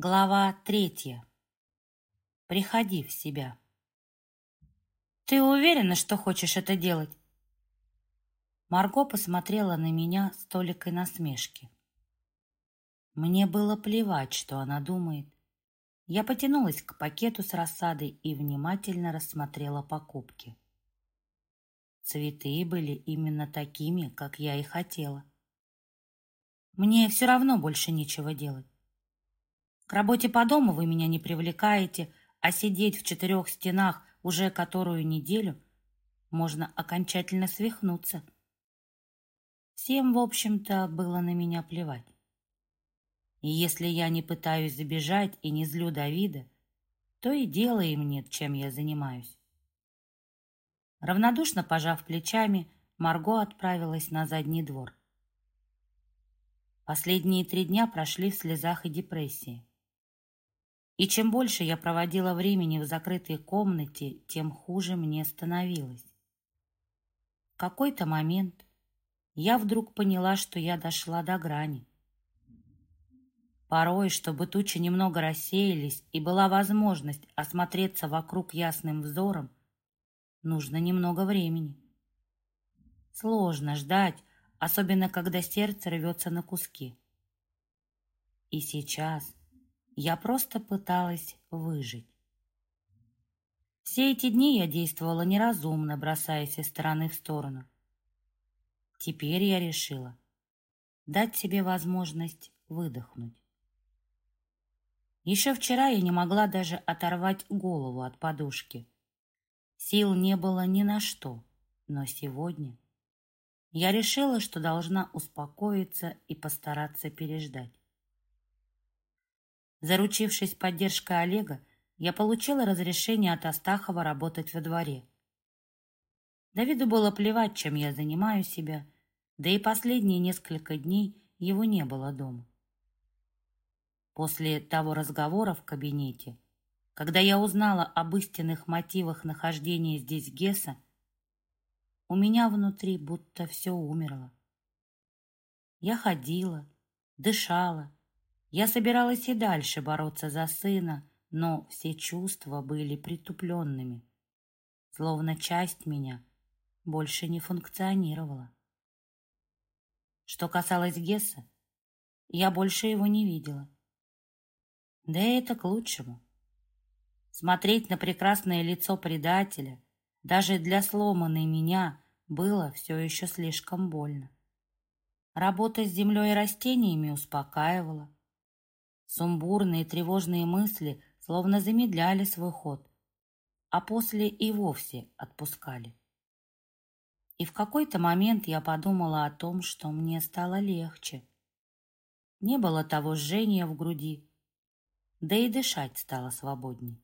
Глава третья. Приходи в себя. Ты уверена, что хочешь это делать? Марго посмотрела на меня с толикой насмешки. Мне было плевать, что она думает. Я потянулась к пакету с рассадой и внимательно рассмотрела покупки. Цветы были именно такими, как я и хотела. Мне все равно больше нечего делать. К работе по дому вы меня не привлекаете, а сидеть в четырех стенах уже которую неделю можно окончательно свихнуться. Всем, в общем-то, было на меня плевать. И если я не пытаюсь забежать и не злю Давида, то и дела им нет, чем я занимаюсь. Равнодушно пожав плечами, Марго отправилась на задний двор. Последние три дня прошли в слезах и депрессии. И чем больше я проводила времени в закрытой комнате, тем хуже мне становилось. В какой-то момент я вдруг поняла, что я дошла до грани. Порой, чтобы тучи немного рассеялись и была возможность осмотреться вокруг ясным взором, нужно немного времени. Сложно ждать, особенно когда сердце рвется на куски. И сейчас, я просто пыталась выжить. Все эти дни я действовала неразумно, бросаясь из стороны в сторону. Теперь я решила дать себе возможность выдохнуть. Еще вчера я не могла даже оторвать голову от подушки. Сил не было ни на что, но сегодня я решила, что должна успокоиться и постараться переждать. Заручившись поддержкой Олега, я получила разрешение от Астахова работать во дворе. Давиду было плевать, чем я занимаю себя, да и последние несколько дней его не было дома. После того разговора в кабинете, когда я узнала об истинных мотивах нахождения здесь Геса, у меня внутри будто все умерло. Я ходила, дышала, я собиралась и дальше бороться за сына, но все чувства были притупленными, словно часть меня больше не функционировала. Что касалось Гесса, я больше его не видела. Да и это к лучшему. Смотреть на прекрасное лицо предателя даже для сломанной меня было все еще слишком больно. Работа с землей и растениями успокаивала, Сумбурные тревожные мысли словно замедляли свой ход, а после и вовсе отпускали. И в какой-то момент я подумала о том, что мне стало легче. Не было того жжения в груди, да и дышать стало свободней.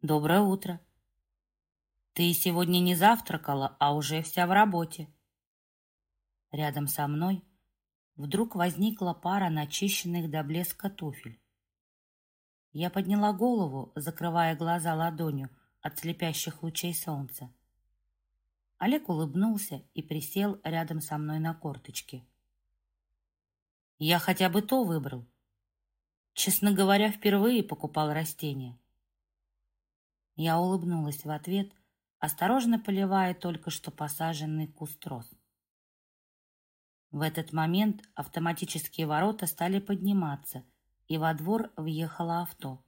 «Доброе утро!» «Ты сегодня не завтракала, а уже вся в работе!» Рядом со мной вдруг возникла пара начищенных до блеска туфель. Я подняла голову, закрывая глаза ладонью от слепящих лучей солнца. Олег улыбнулся и присел рядом со мной на корточки. Я хотя бы то выбрал. Честно говоря, впервые покупал растения. Я улыбнулась в ответ, осторожно поливая только что посаженный куст роз. В этот момент автоматические ворота стали подниматься, и во двор въехало авто.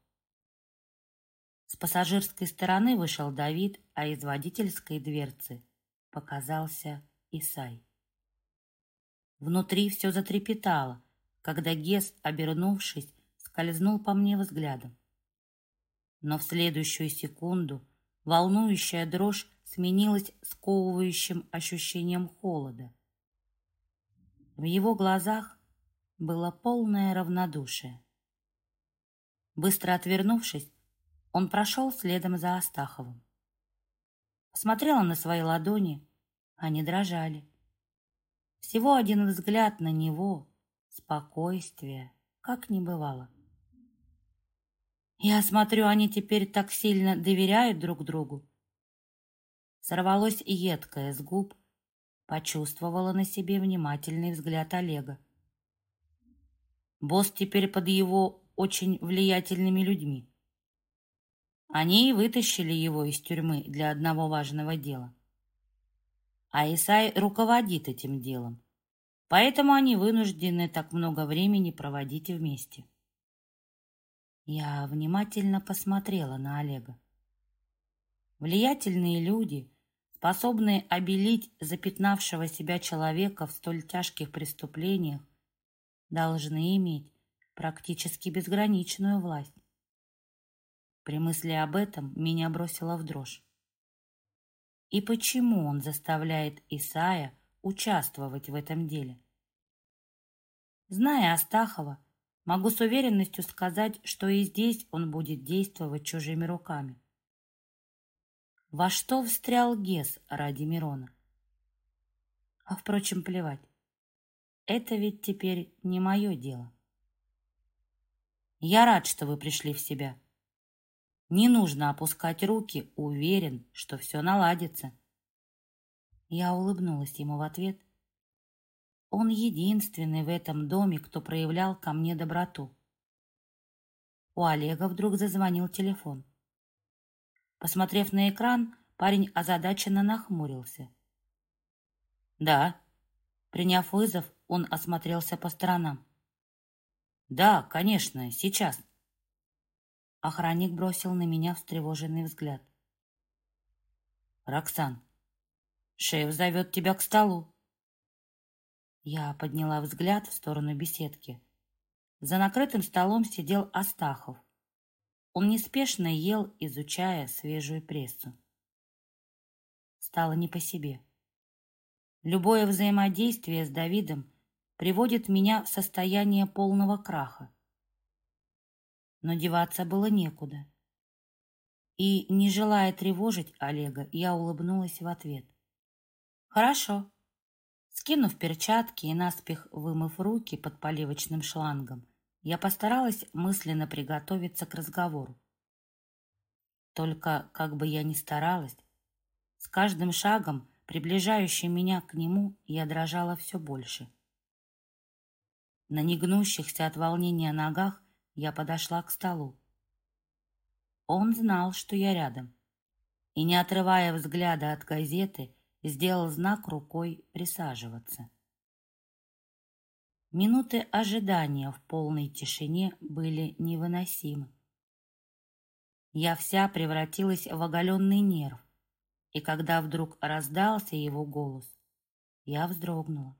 С пассажирской стороны вышел Давид, а из водительской дверцы показался Исай. Внутри все затрепетало, когда Гес, обернувшись, скользнул по мне взглядом. Но в следующую секунду волнующая дрожь сменилась сковывающим ощущением холода. В его глазах было полное равнодушие. Быстро отвернувшись, он прошел следом за Астаховым. Посмотрела на свои ладони, они дрожали. Всего один взгляд на него, спокойствие, как не бывало. Я смотрю, они теперь так сильно доверяют друг другу. Сорвалось едкое с губ, почувствовала на себе внимательный взгляд Олега. Босс теперь под его очень влиятельными людьми. Они и вытащили его из тюрьмы для одного важного дела. А Исай руководит этим делом, поэтому они вынуждены так много времени проводить вместе. Я внимательно посмотрела на Олега. Влиятельные люди, способные обелить запятнавшего себя человека в столь тяжких преступлениях, должны иметь практически безграничную власть. При мысли об этом меня бросило в дрожь. И почему он заставляет Исая участвовать в этом деле? Зная Астахова, могу с уверенностью сказать, что и здесь он будет действовать чужими руками. Во что встрял Гес ради Мирона? А, впрочем, плевать. Это ведь теперь не мое дело. Я рад, что вы пришли в себя. Не нужно опускать руки, уверен, что все наладится. Я улыбнулась ему в ответ. Он единственный в этом доме, кто проявлял ко мне доброту. У Олега вдруг зазвонил телефон. Посмотрев на экран, парень озадаченно нахмурился. «Да». Приняв вызов, он осмотрелся по сторонам. «Да, конечно, сейчас». Охранник бросил на меня встревоженный взгляд. «Роксан, шеф зовет тебя к столу». Я подняла взгляд в сторону беседки. За накрытым столом сидел Астахов. Он неспешно ел, изучая свежую прессу. Стало не по себе. Любое взаимодействие с Давидом приводит меня в состояние полного краха. Но деваться было некуда. И, не желая тревожить Олега, я улыбнулась в ответ. «Хорошо». Скинув перчатки и наспех вымыв руки под поливочным шлангом, я постаралась мысленно приготовиться к разговору. Только, как бы я ни старалась, с каждым шагом, приближающим меня к нему, я дрожала все больше. На негнущихся от волнения ногах я подошла к столу. Он знал, что я рядом, и, не отрывая взгляда от газеты, сделал знак рукой присаживаться. Минуты ожидания в полной тишине были невыносимы. Я вся превратилась в оголенный нерв, и когда вдруг раздался его голос, я вздрогнула.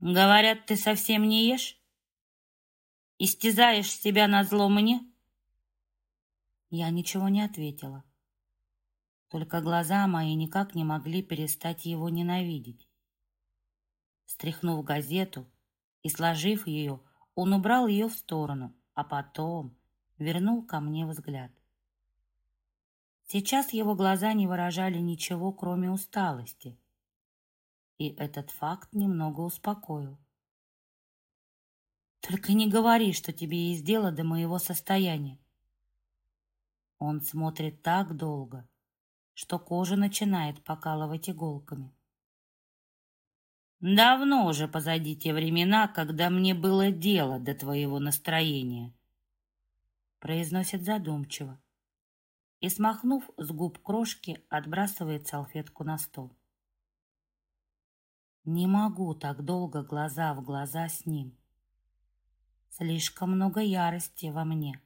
Говорят, ты совсем не ешь? Истязаешь себя на зло мне? Я ничего не ответила. Только глаза мои никак не могли перестать его ненавидеть. Стряхнув газету и сложив ее, он убрал ее в сторону, а потом вернул ко мне взгляд. Сейчас его глаза не выражали ничего, кроме усталости и этот факт немного успокоил. Только не говори, что тебе есть дело до моего состояния. Он смотрит так долго, что кожа начинает покалывать иголками. Давно уже позади те времена, когда мне было дело до твоего настроения, произносит задумчиво и, смахнув с губ крошки, отбрасывает салфетку на стол. Не могу так долго глаза в глаза с ним. Слишком много ярости во мне.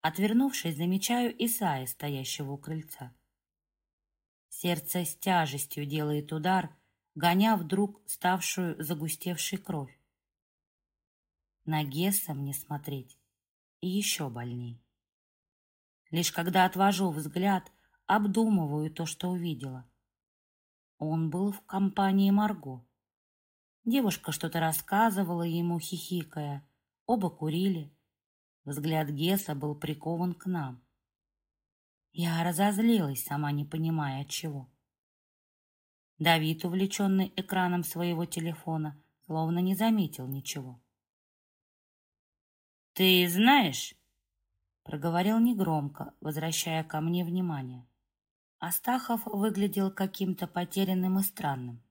Отвернувшись, замечаю Исаия, стоящего у крыльца. Сердце с тяжестью делает удар, гоня вдруг ставшую загустевшей кровь. На Гесса мне смотреть и еще больней. Лишь когда отвожу взгляд, обдумываю то, что увидела — он был в компании Марго. Девушка что-то рассказывала ему, хихикая. Оба курили. Взгляд Геса был прикован к нам. Я разозлилась, сама не понимая от чего. Давид, увлеченный экраном своего телефона, словно не заметил ничего. «Ты знаешь...» — проговорил негромко, возвращая ко мне внимание. Астахов выглядел каким-то потерянным и странным.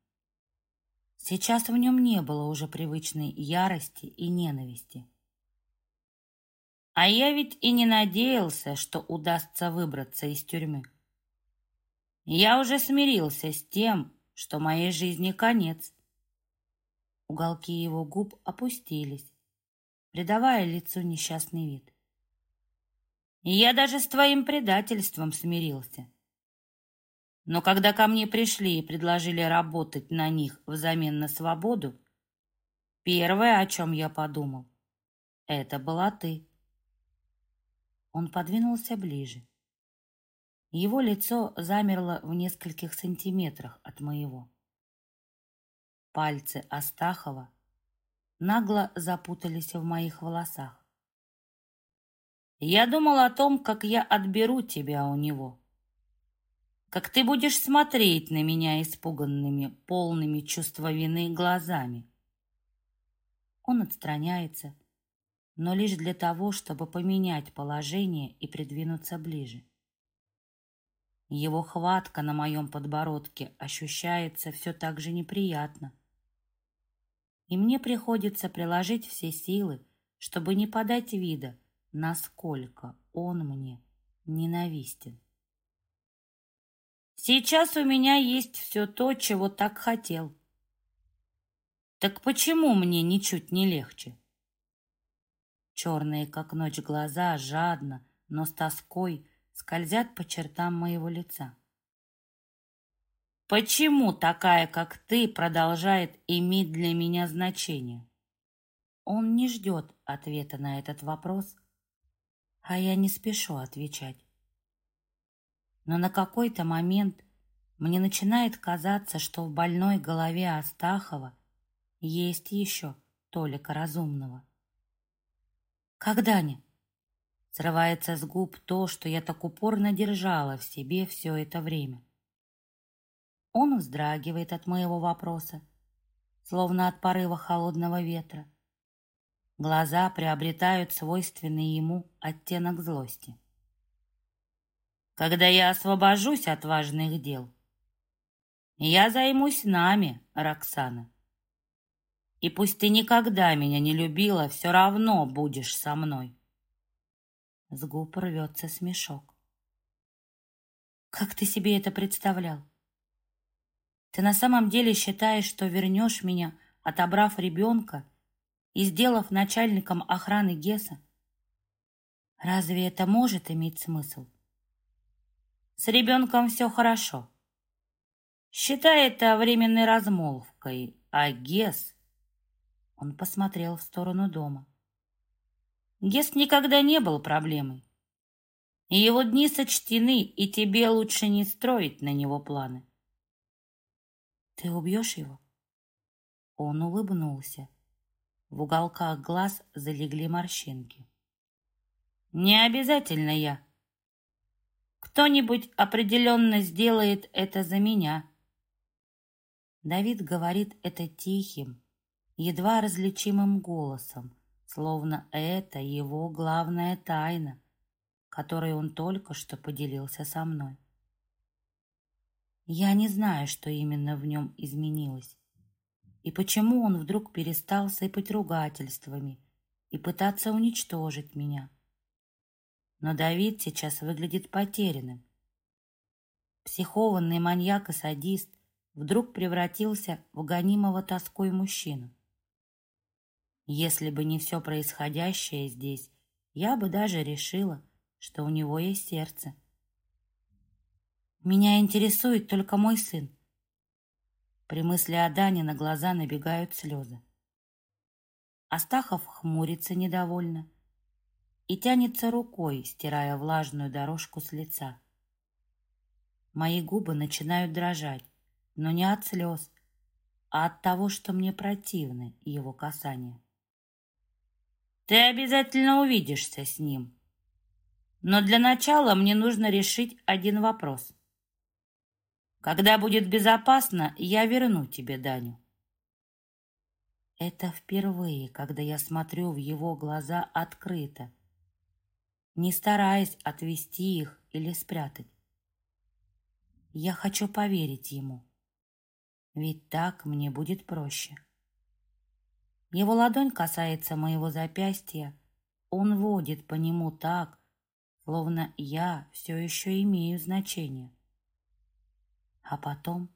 Сейчас в нем не было уже привычной ярости и ненависти. А я ведь и не надеялся, что удастся выбраться из тюрьмы. Я уже смирился с тем, что моей жизни конец. Уголки его губ опустились, придавая лицу несчастный вид. И я даже с твоим предательством смирился. Но когда ко мне пришли и предложили работать на них взамен на свободу, первое, о чем я подумал, это была ты. Он подвинулся ближе. Его лицо замерло в нескольких сантиметрах от моего. Пальцы Астахова нагло запутались в моих волосах. Я думал о том, как я отберу тебя у него. Как ты будешь смотреть на меня испуганными, полными чувства вины глазами. Он отстраняется, но лишь для того, чтобы поменять положение и придвинуться ближе. Его хватка на моем подбородке ощущается все так же неприятно. И мне приходится приложить все силы, чтобы не подать вида, насколько он мне ненавистен. Сейчас у меня есть все то, чего так хотел. Так почему мне ничуть не легче? Черные, как ночь, глаза жадно, но с тоской скользят по чертам моего лица. Почему такая, как ты, продолжает иметь для меня значение? Он не ждет ответа на этот вопрос, а я не спешу отвечать. Но на какой-то момент мне начинает казаться, что в больной голове Астахова есть еще толика разумного. Когда не? Срывается с губ то, что я так упорно держала в себе все это время. Он вздрагивает от моего вопроса, словно от порыва холодного ветра. Глаза приобретают свойственный ему оттенок злости. Когда я освобожусь от важных дел, я займусь нами, Роксана. И пусть ты никогда меня не любила, все равно будешь со мной. С губ рвется смешок. Как ты себе это представлял? Ты на самом деле считаешь, что вернешь меня, отобрав ребенка и сделав начальником охраны Геса? Разве это может иметь смысл? С ребенком все хорошо. Считай это временной размолвкой, а Гес он посмотрел в сторону дома. Гест никогда не был проблемой. Его дни сочтены, и тебе лучше не строить на него планы. Ты убьешь его? Он улыбнулся. В уголках глаз залегли морщинки. Не обязательно я. Кто-нибудь определенно сделает это за меня. Давид говорит это тихим, едва различимым голосом, словно это его главная тайна, которой он только что поделился со мной. Я не знаю, что именно в нем изменилось, и почему он вдруг перестал сыпать ругательствами и пытаться уничтожить меня. Но Давид сейчас выглядит потерянным. Психованный маньяк и садист вдруг превратился в гонимого тоской мужчину. Если бы не все происходящее здесь, я бы даже решила, что у него есть сердце. Меня интересует только мой сын. При мысли о Дане на глаза набегают слезы. Астахов хмурится недовольно и тянется рукой, стирая влажную дорожку с лица. Мои губы начинают дрожать, но не от слез, а от того, что мне противны его касания. Ты обязательно увидишься с ним. Но для начала мне нужно решить один вопрос. Когда будет безопасно, я верну тебе Даню. Это впервые, когда я смотрю в его глаза открыто, не стараясь отвести их или спрятать. Я хочу поверить ему. Ведь так мне будет проще. Его ладонь касается моего запястья. Он водит по нему так, словно я все еще имею значение. А потом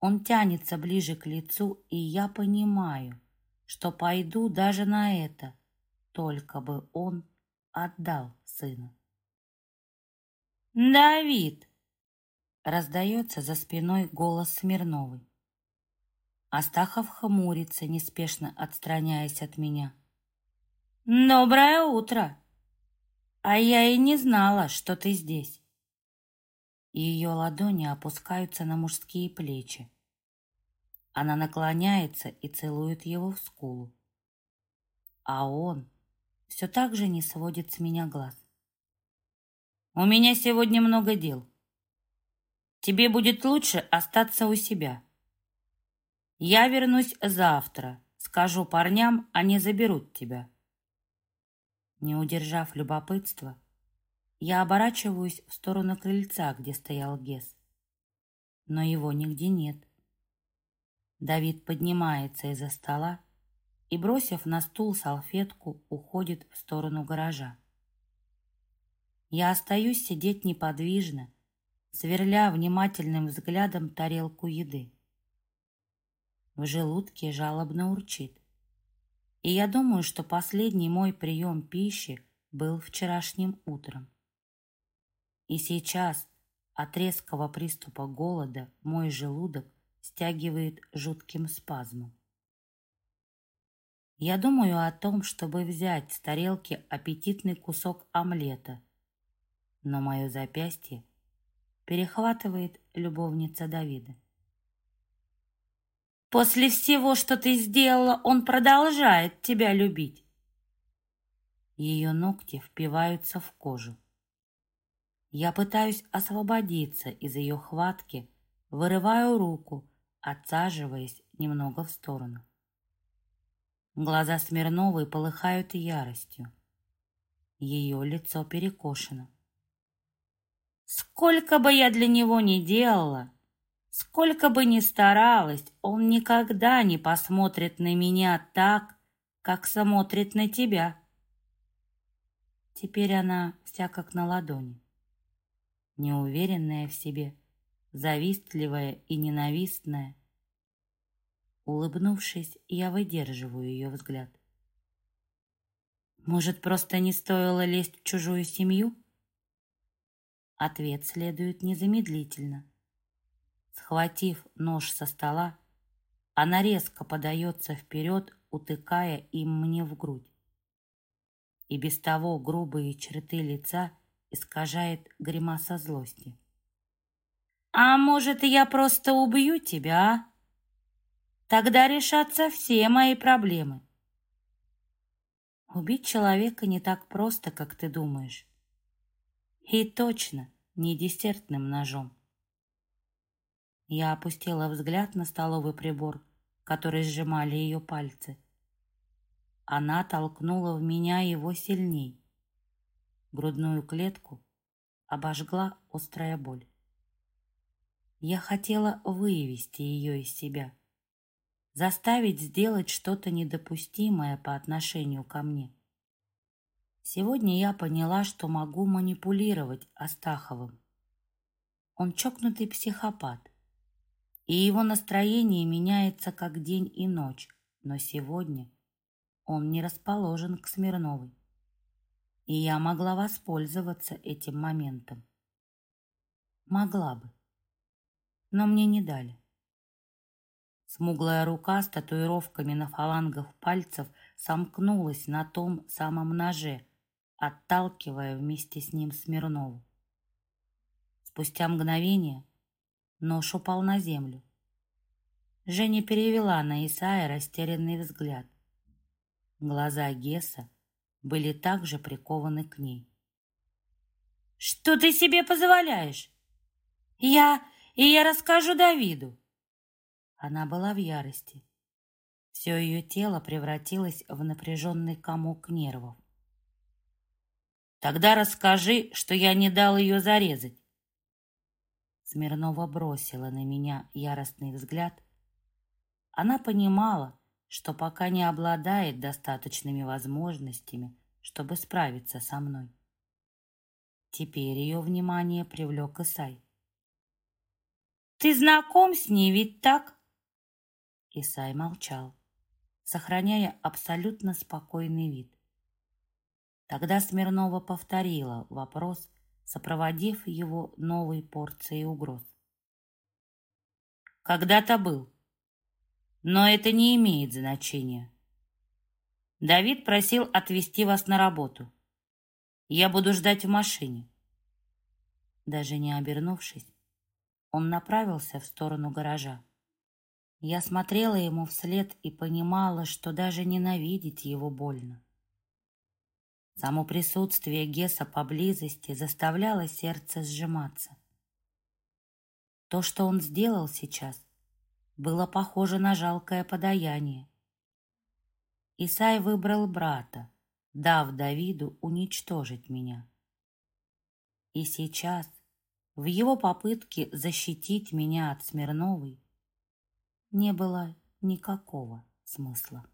он тянется ближе к лицу, и я понимаю, что пойду даже на это, только бы он отдал сына. «Давид!» — раздается за спиной голос Смирновой. Астахов хмурится, неспешно отстраняясь от меня. «Доброе утро! А я и не знала, что ты здесь!» Ее ладони опускаются на мужские плечи. Она наклоняется и целует его в скулу. А он все так же не сводит с меня глаз. «У меня сегодня много дел. Тебе будет лучше остаться у себя». Я вернусь завтра. Скажу парням, они заберут тебя. Не удержав любопытства, я оборачиваюсь в сторону крыльца, где стоял Гес. Но его нигде нет. Давид поднимается из-за стола и, бросив на стул салфетку, уходит в сторону гаража. Я остаюсь сидеть неподвижно, сверля внимательным взглядом тарелку еды. В желудке жалобно урчит. И я думаю, что последний мой прием пищи был вчерашним утром. И сейчас от резкого приступа голода мой желудок стягивает жутким спазмом. Я думаю о том, чтобы взять с тарелки аппетитный кусок омлета, но мое запястье перехватывает любовница Давида. После всего, что ты сделала, он продолжает тебя любить. Ее ногти впиваются в кожу. Я пытаюсь освободиться из ее хватки, вырываю руку, отсаживаясь немного в сторону. Глаза Смирновой полыхают яростью. Ее лицо перекошено. Сколько бы я для него ни делала, Сколько бы ни старалась, он никогда не посмотрит на меня так, как смотрит на тебя. Теперь она вся как на ладони. Неуверенная в себе, завистливая и ненавистная. Улыбнувшись, я выдерживаю ее взгляд. Может, просто не стоило лезть в чужую семью? Ответ следует незамедлительно. Схватив нож со стола, она резко подается вперед, утыкая им мне в грудь. И без того грубые черты лица искажает гримаса злости. «А может, я просто убью тебя, а? Тогда решатся все мои проблемы». Убить человека не так просто, как ты думаешь. И точно не десертным ножом. Я опустила взгляд на столовый прибор, который сжимали ее пальцы. Она толкнула в меня его сильней. Грудную клетку обожгла острая боль. Я хотела вывести ее из себя, заставить сделать что-то недопустимое по отношению ко мне. Сегодня я поняла, что могу манипулировать Астаховым. Он чокнутый психопат, и его настроение меняется как день и ночь, но сегодня он не расположен к Смирновой. И я могла воспользоваться этим моментом. Могла бы, но мне не дали. Смуглая рука с татуировками на фалангах пальцев сомкнулась на том самом ноже, отталкивая вместе с ним Смирнову. Спустя мгновение Нож упал на землю. Женя перевела на Исая растерянный взгляд. Глаза Геса были также прикованы к ней. «Что ты себе позволяешь? Я... и я расскажу Давиду!» Она была в ярости. Все ее тело превратилось в напряженный комок нервов. «Тогда расскажи, что я не дал ее зарезать. Смирнова бросила на меня яростный взгляд Она понимала, что пока не обладает достаточными возможностями, чтобы справиться со мной. Теперь ее внимание привлек Исай. «Ты знаком с ней, ведь так?» Исай молчал, сохраняя абсолютно спокойный вид. Тогда Смирнова повторила вопрос, сопроводив его новой порцией угроз. «Когда-то был», но это не имеет значения. Давид просил отвезти вас на работу. Я буду ждать в машине. Даже не обернувшись, он направился в сторону гаража. Я смотрела ему вслед и понимала, что даже ненавидеть его больно. Само присутствие Геса поблизости заставляло сердце сжиматься. То, что он сделал сейчас, было похоже на жалкое подаяние. Исай выбрал брата, дав Давиду уничтожить меня. И сейчас, в его попытке защитить меня от Смирновой, не было никакого смысла.